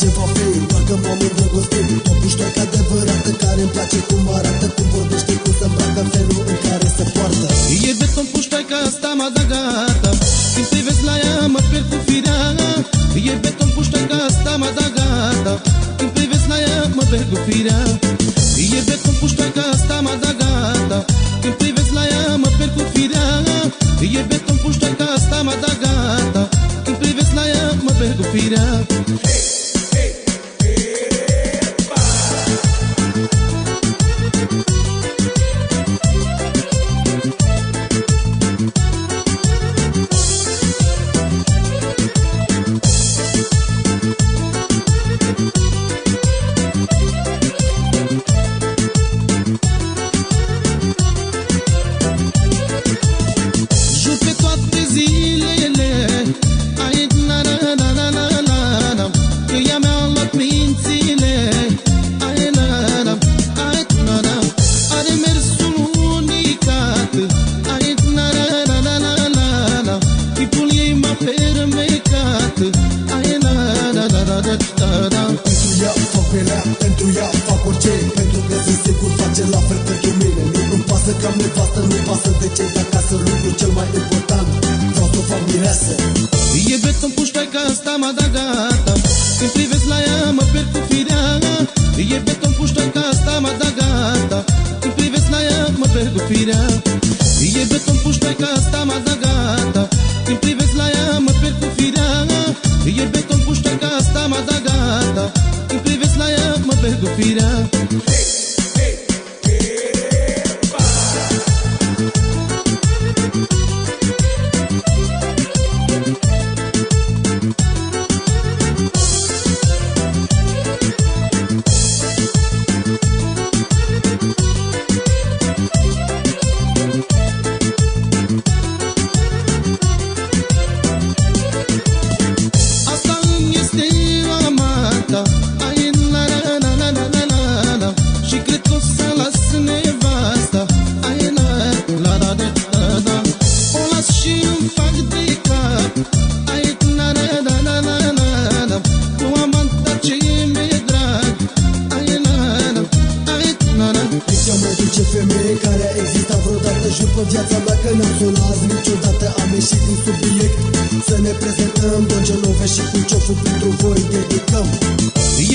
mă gândesc la ce va fi Doar că m-am îndrăgostit O puștoaică adevărată care îmi place cum arată Cum vorbește, cum se îmbracă felul în care se poartă. E beton puștoaica asta m-a dat gata. Când privesc la ea mă pierd cu firea. E beton puștoaica asta m-a dat gata. Când privesc la ea mă pierd cu firea. E beton puștoaica asta m-a dat gata. Când privesc la ea mă pierd cu firea. E beton puștoaica asta m-a dat gata. Când privesc la ea mă pierd cu firea. Jur na na na na Pentru ea fac pelea, pentru ea fac orice Pentru că sunt sigur face la fel pentru mine. Nu îmi pasă că am nevastă, nu pasă de cei de acasă Lucrul cel mai important, vreau să o fac mireasă E beton puștoaica asta m-a dat gata. Când privesc la ea mă pierd cu firea E beton puștoaica asta m-a dat gata. Când privesc la ea mă pierd cu firea E beton puștoaica asta m-a dat gata. Când privesc respirar pe viața mea că n-am să o las niciodată Am ieșit din subiect. Să ne prezentăm Don Genove și cu ciofu pentru voi dedicăm.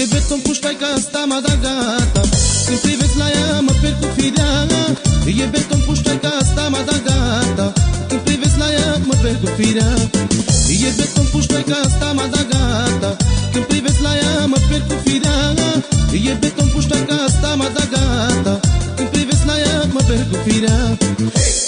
E beton puștoaica asta m-a dat gata. Când privesc la ea mă pierd cu firea. E beton puștoaica asta m-a dat gata. Când privesc la ea mă pierd cu firea. E beton puștoaica asta m-a dat gata. Când privesc la ea mă pierd cu firea. E beton puștoaica asta m-a dat gata it up. Hey.